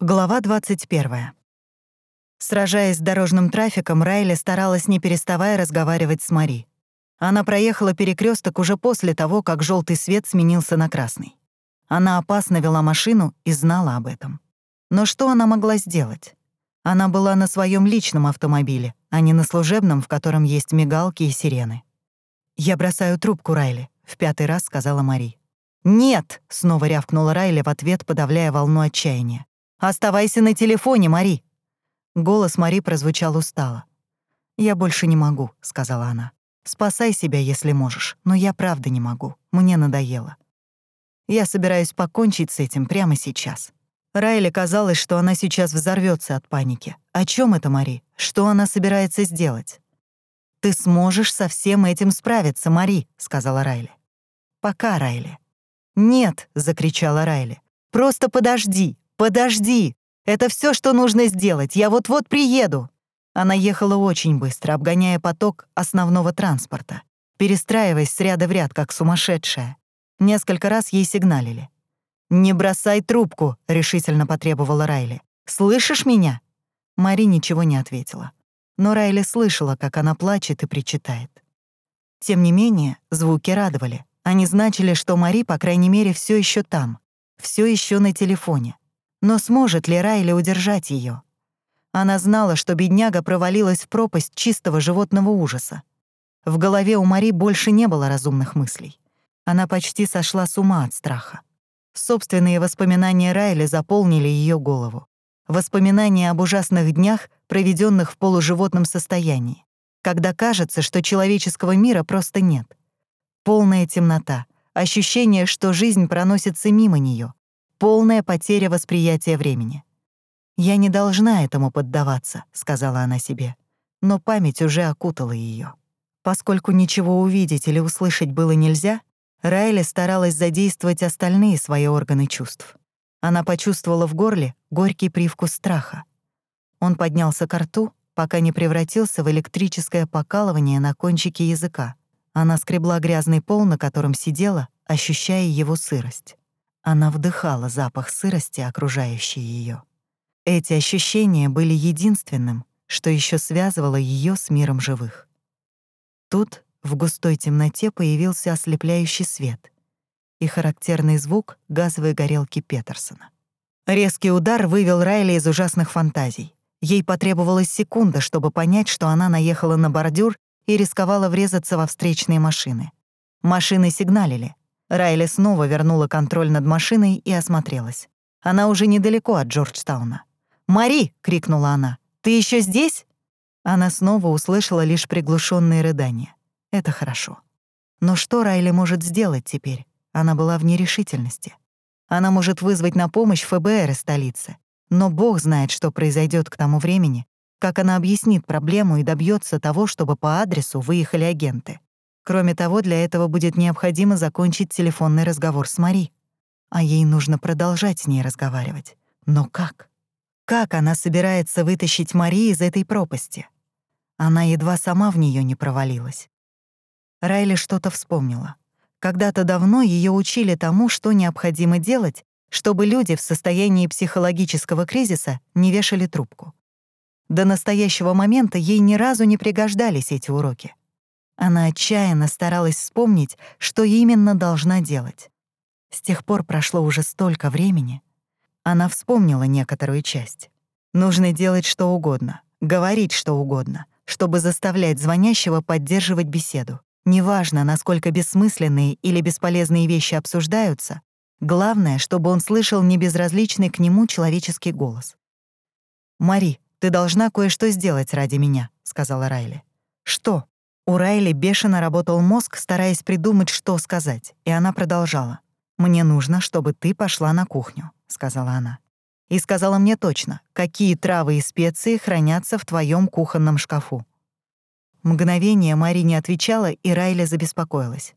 Глава 21. Сражаясь с дорожным трафиком, Райли старалась не переставая разговаривать с Мари. Она проехала перекресток уже после того, как желтый свет сменился на красный. Она опасно вела машину и знала об этом. Но что она могла сделать? Она была на своем личном автомобиле, а не на служебном, в котором есть мигалки и сирены. «Я бросаю трубку, Райли», — в пятый раз сказала Мари. «Нет!» — снова рявкнула Райли в ответ, подавляя волну отчаяния. «Оставайся на телефоне, Мари!» Голос Мари прозвучал устало. «Я больше не могу», — сказала она. «Спасай себя, если можешь, но я правда не могу. Мне надоело. Я собираюсь покончить с этим прямо сейчас». Райли казалось, что она сейчас взорвется от паники. О чем это, Мари? Что она собирается сделать? «Ты сможешь со всем этим справиться, Мари», — сказала Райли. «Пока, Райли». «Нет», — закричала Райли. «Просто подожди, «Подожди! Это все, что нужно сделать. Я вот-вот приеду!» Она ехала очень быстро, обгоняя поток основного транспорта, перестраиваясь с ряда в ряд, как сумасшедшая. Несколько раз ей сигналили. «Не бросай трубку», — решительно потребовала Райли. «Слышишь меня?» Мари ничего не ответила. Но Райли слышала, как она плачет и причитает. Тем не менее, звуки радовали. Они значили, что Мари, по крайней мере, все еще там, все еще на телефоне. Но сможет ли Райли удержать ее? Она знала, что бедняга провалилась в пропасть чистого животного ужаса. В голове у Мари больше не было разумных мыслей. Она почти сошла с ума от страха. Собственные воспоминания Райли заполнили ее голову. Воспоминания об ужасных днях, проведенных в полуживотном состоянии, когда кажется, что человеческого мира просто нет. Полная темнота, ощущение, что жизнь проносится мимо нее, полная потеря восприятия времени. «Я не должна этому поддаваться», — сказала она себе. Но память уже окутала ее. Поскольку ничего увидеть или услышать было нельзя, Райли старалась задействовать остальные свои органы чувств. Она почувствовала в горле горький привкус страха. Он поднялся к рту, пока не превратился в электрическое покалывание на кончике языка. Она скребла грязный пол, на котором сидела, ощущая его сырость. Она вдыхала запах сырости, окружающей ее. Эти ощущения были единственным, что еще связывало ее с миром живых. Тут в густой темноте появился ослепляющий свет и характерный звук газовой горелки Петерсона. Резкий удар вывел Райли из ужасных фантазий. Ей потребовалась секунда, чтобы понять, что она наехала на бордюр и рисковала врезаться во встречные машины. Машины сигналили. Райли снова вернула контроль над машиной и осмотрелась. Она уже недалеко от Джорджтауна. «Мари!» — крикнула она. «Ты еще здесь?» Она снова услышала лишь приглушенные рыдания. Это хорошо. Но что Райли может сделать теперь? Она была в нерешительности. Она может вызвать на помощь ФБР из столицы. Но Бог знает, что произойдет к тому времени, как она объяснит проблему и добьется того, чтобы по адресу выехали агенты. Кроме того, для этого будет необходимо закончить телефонный разговор с Мари. А ей нужно продолжать с ней разговаривать. Но как? Как она собирается вытащить Мари из этой пропасти? Она едва сама в нее не провалилась. Райли что-то вспомнила. Когда-то давно ее учили тому, что необходимо делать, чтобы люди в состоянии психологического кризиса не вешали трубку. До настоящего момента ей ни разу не пригождались эти уроки. Она отчаянно старалась вспомнить, что именно должна делать. С тех пор прошло уже столько времени. Она вспомнила некоторую часть. Нужно делать что угодно, говорить что угодно, чтобы заставлять звонящего поддерживать беседу. Неважно, насколько бессмысленные или бесполезные вещи обсуждаются, главное, чтобы он слышал небезразличный к нему человеческий голос. «Мари, ты должна кое-что сделать ради меня», — сказала Райли. «Что?» У Райли бешено работал мозг, стараясь придумать, что сказать, и она продолжала. «Мне нужно, чтобы ты пошла на кухню», — сказала она. И сказала мне точно, какие травы и специи хранятся в твоем кухонном шкафу. Мгновение Мари не отвечала, и Райли забеспокоилась.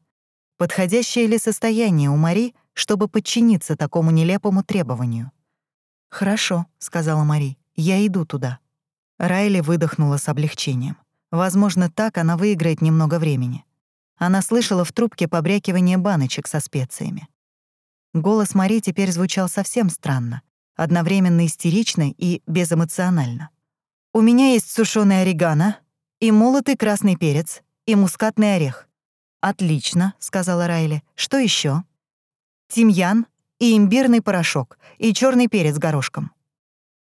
Подходящее ли состояние у Мари, чтобы подчиниться такому нелепому требованию? «Хорошо», — сказала Мари, — «я иду туда». Райли выдохнула с облегчением. Возможно, так она выиграет немного времени. Она слышала в трубке побрякивание баночек со специями. Голос Мари теперь звучал совсем странно, одновременно истерично и безэмоционально. «У меня есть сушёный орегано и молотый красный перец и мускатный орех». «Отлично», — сказала Райли. «Что еще? «Тимьян и имбирный порошок и черный перец горошком».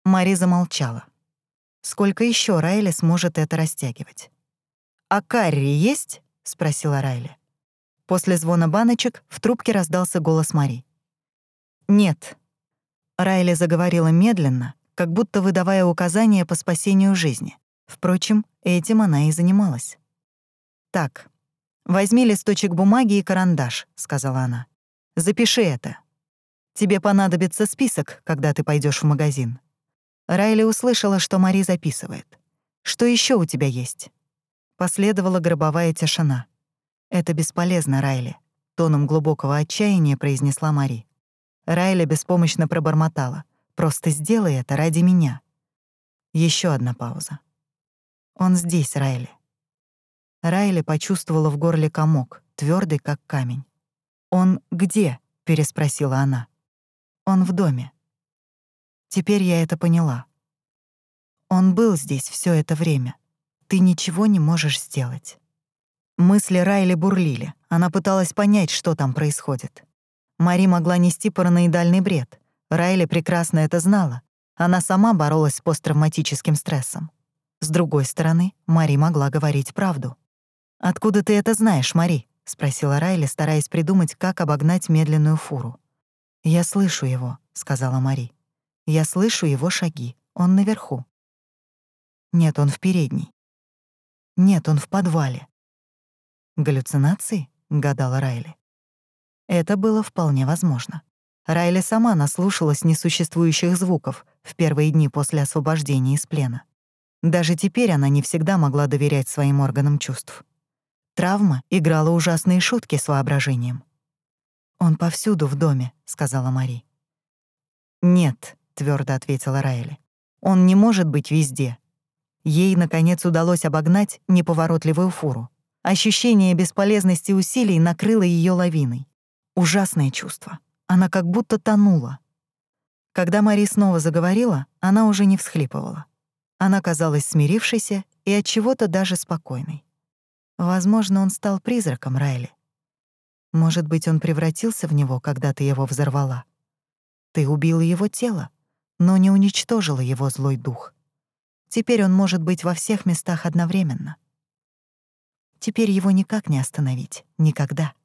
Мари замолчала. Сколько еще Райли сможет это растягивать? «А карри есть?» — спросила Райли. После звона баночек в трубке раздался голос Мари. «Нет». Райли заговорила медленно, как будто выдавая указания по спасению жизни. Впрочем, этим она и занималась. «Так, возьми листочек бумаги и карандаш», — сказала она. «Запиши это. Тебе понадобится список, когда ты пойдешь в магазин». Райли услышала, что Мари записывает. «Что еще у тебя есть?» Последовала гробовая тишина. «Это бесполезно, Райли», — тоном глубокого отчаяния произнесла Мари. Райли беспомощно пробормотала. «Просто сделай это ради меня». Еще одна пауза. «Он здесь, Райли». Райли почувствовала в горле комок, твердый как камень. «Он где?» — переспросила она. «Он в доме». Теперь я это поняла. Он был здесь все это время ты ничего не можешь сделать. Мысли Райли бурлили. Она пыталась понять, что там происходит. Мари могла нести параноидальный бред. Райли прекрасно это знала. Она сама боролась с посттравматическим стрессом. С другой стороны, Мари могла говорить правду. «Откуда ты это знаешь, Мари?» — спросила Райли, стараясь придумать, как обогнать медленную фуру. «Я слышу его», — сказала Мари. «Я слышу его шаги. Он наверху». «Нет, он в передней. Нет, он в подвале. Галлюцинации? гадала Райли. Это было вполне возможно. Райли сама наслушалась несуществующих звуков в первые дни после освобождения из плена. Даже теперь она не всегда могла доверять своим органам чувств. Травма играла ужасные шутки с воображением. «Он повсюду в доме», — сказала Мари. «Нет», — твердо ответила Райли. «Он не может быть везде. Ей, наконец, удалось обогнать неповоротливую фуру. Ощущение бесполезности усилий накрыло ее лавиной. Ужасное чувство. Она как будто тонула. Когда Мари снова заговорила, она уже не всхлипывала. Она казалась смирившейся и от чего-то даже спокойной. Возможно, он стал призраком Райли. Может быть, он превратился в него, когда ты его взорвала. Ты убила его тело, но не уничтожила его злой дух. Теперь он может быть во всех местах одновременно. Теперь его никак не остановить. Никогда.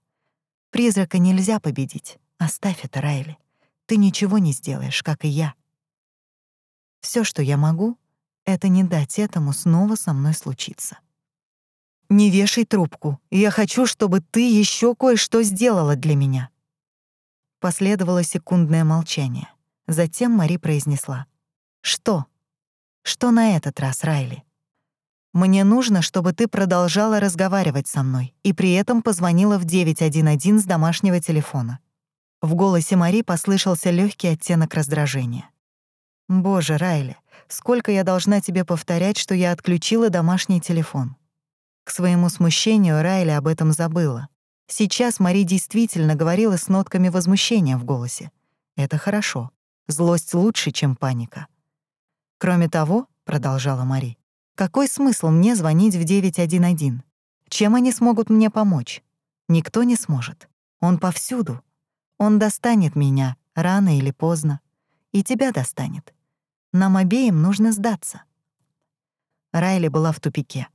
Призрака нельзя победить. Оставь это, Райли. Ты ничего не сделаешь, как и я. Все, что я могу, это не дать этому снова со мной случиться. Не вешай трубку. Я хочу, чтобы ты еще кое-что сделала для меня. Последовало секундное молчание. Затем Мари произнесла. «Что?» Что на этот раз, Райли? Мне нужно, чтобы ты продолжала разговаривать со мной и при этом позвонила в 911 с домашнего телефона. В голосе Мари послышался легкий оттенок раздражения. «Боже, Райли, сколько я должна тебе повторять, что я отключила домашний телефон?» К своему смущению Райли об этом забыла. Сейчас Мари действительно говорила с нотками возмущения в голосе. Это хорошо. Злость лучше, чем паника. Кроме того, продолжала Мари, какой смысл мне звонить в 911? Чем они смогут мне помочь? Никто не сможет. Он повсюду. Он достанет меня рано или поздно. И тебя достанет. Нам обеим нужно сдаться. Райли была в тупике.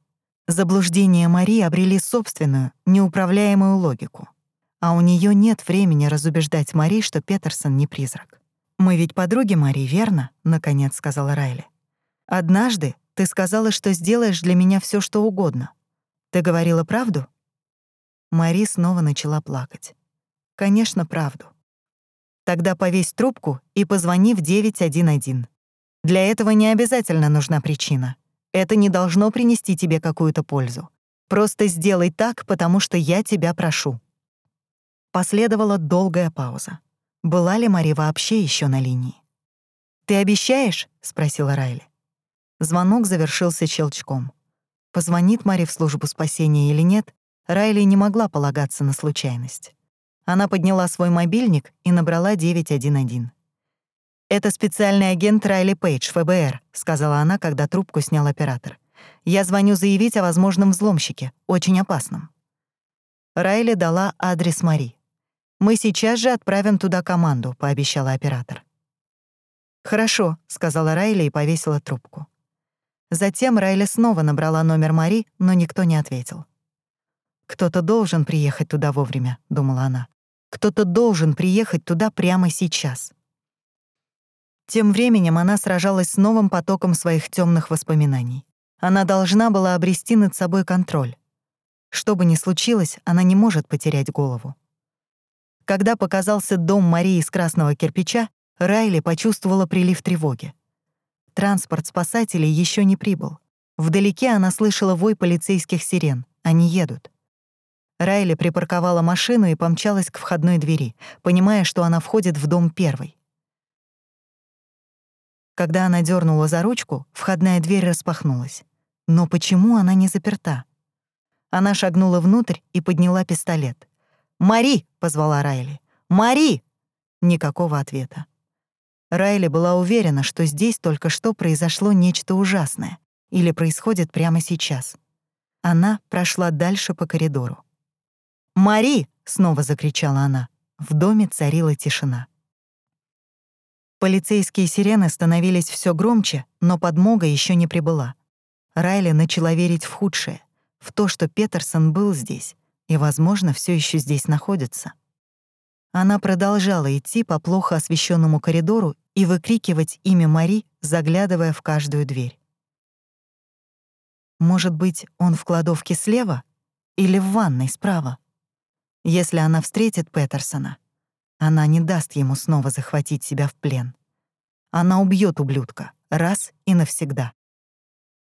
Заблуждения Мари обрели собственную, неуправляемую логику. А у нее нет времени разубеждать Мари, что Петерсон не призрак. «Мы ведь подруги, Мари, верно?» — наконец сказала Райли. «Однажды ты сказала, что сделаешь для меня все, что угодно. Ты говорила правду?» Мари снова начала плакать. «Конечно, правду. Тогда повесь трубку и позвони в 911. Для этого не обязательно нужна причина. Это не должно принести тебе какую-то пользу. Просто сделай так, потому что я тебя прошу». Последовала долгая пауза. Была ли Мари вообще еще на линии? «Ты обещаешь?» — спросила Райли. Звонок завершился щелчком. Позвонит Мари в службу спасения или нет, Райли не могла полагаться на случайность. Она подняла свой мобильник и набрала 911. «Это специальный агент Райли Пейдж, ФБР», — сказала она, когда трубку снял оператор. «Я звоню заявить о возможном взломщике, очень опасном». Райли дала адрес Мари. «Мы сейчас же отправим туда команду», — пообещала оператор. «Хорошо», — сказала Райли и повесила трубку. Затем Райли снова набрала номер Мари, но никто не ответил. «Кто-то должен приехать туда вовремя», — думала она. «Кто-то должен приехать туда прямо сейчас». Тем временем она сражалась с новым потоком своих темных воспоминаний. Она должна была обрести над собой контроль. Что бы ни случилось, она не может потерять голову. Когда показался дом Марии из красного кирпича, Райли почувствовала прилив тревоги. Транспорт спасателей еще не прибыл. Вдалеке она слышала вой полицейских сирен. Они едут. Райли припарковала машину и помчалась к входной двери, понимая, что она входит в дом первой. Когда она дернула за ручку, входная дверь распахнулась. Но почему она не заперта? Она шагнула внутрь и подняла пистолет. «Мари!» — позвала Райли. «Мари!» Никакого ответа. Райли была уверена, что здесь только что произошло нечто ужасное или происходит прямо сейчас. Она прошла дальше по коридору. «Мари!» — снова закричала она. В доме царила тишина. Полицейские сирены становились все громче, но подмога еще не прибыла. Райли начала верить в худшее, в то, что Петерсон был здесь и, возможно, все еще здесь находится. Она продолжала идти по плохо освещенному коридору и выкрикивать имя Мари, заглядывая в каждую дверь. Может быть, он в кладовке слева или в ванной справа? Если она встретит Петерсона, она не даст ему снова захватить себя в плен. Она убьет ублюдка раз и навсегда.